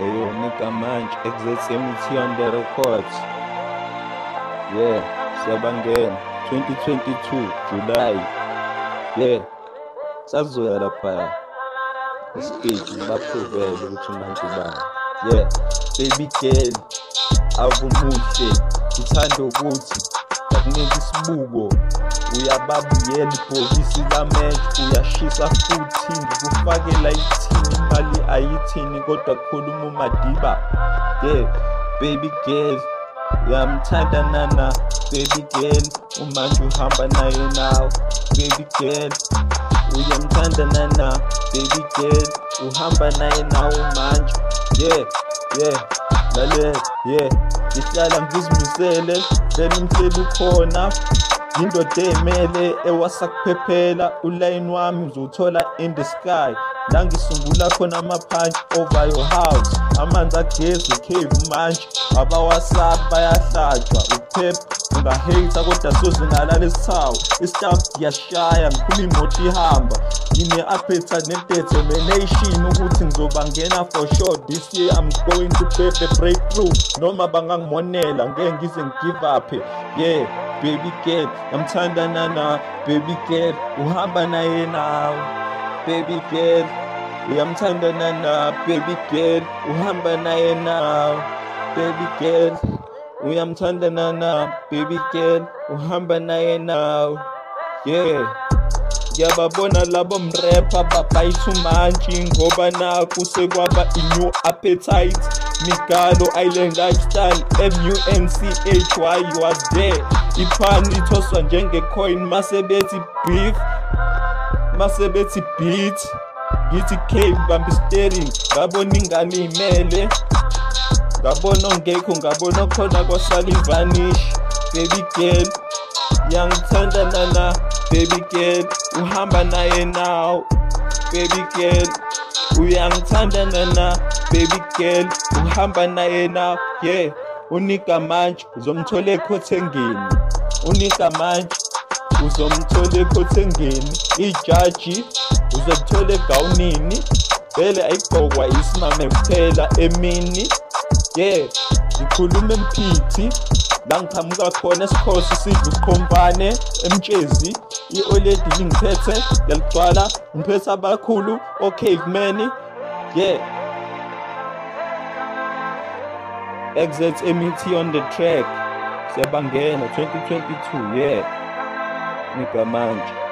Eyo nigga manje XZMT on the records. Yeah, siyabangena 2022 July. Yeah. Sazoya lapha. Istage baphuvele ukuthi manje bani. Yeah, baby girl avumuhle uthanda ukuthi akunika isibuko uyababuyela ibhokisi lamenje uyashisa futhi ngikufakela ithini? Imali ayithini? Kodwa khuluma umadiba. Yeah baby girl uyamthanda nana? Baby girl umanje uhamba naye nawe. Baby girl uyamthanda nana? Baby girl uhamba naye nawe manje yeah yeah. Lalela yeah. Ngihlala ngizimisele vele umhleli ukhona. Yindoda ey'mele ewasakuphephela. Ulayini wami uzowuthola in the sky. La ngisungula khona ama-punch over your house. Amanzi agezi ukhevu manje. Abawasabi bayahlatshwa uphepha. Ungaheyitha kodwa sozingalala esithawu isitafu ngiyashaya ngikhula imoto ihamba ngine-appetite ne-determination ukuthi ngizoba ngena for sure. This year i'm going to get the breakthrough. Noma bangangimonela ngeke ngize ngigive up. Yeah baby girl ngamthanda nana baby girl. Uhamba naye nawe baby girl. Uyamthanda nana baby girl. Uhamba naye nawe baby girl. Uyamthanda nana baby girl uhamba naye nawe yeah. Ngiyababona labo mrepa babhayitha umantshi ngoba nakhu sekwaba i-new appetite. Migalo island lifestyle munch was there. Iphani ithoswa njengecoin masebethi beef masebethi beat. Ngithi cave bamba steering. Ngabona ingane iy'mele ngabona ongekho ngabona khona kwasala ivanish baby girl yangithanda nana. Baby girl uhamba naye now. Baby girl uyangithanda nana. Baby girl uhamba naye now. Yeah unika manje uzomthola ekhothengeni. Unika manje uzomthola ekhothengeni. Ijaji uzomthola egawunini. Vele ayigqokwa isimame kuphela emini. Yeah ngikhuluma emphithi la ngiqhamuka khona esikhosi sidla usikhompane emtshezi i-oledi lingiphethe yaligcwala ngiphethe abakhulu o-caveman yeah exit MET on the track siyabangena 2022 yeah nigga manje.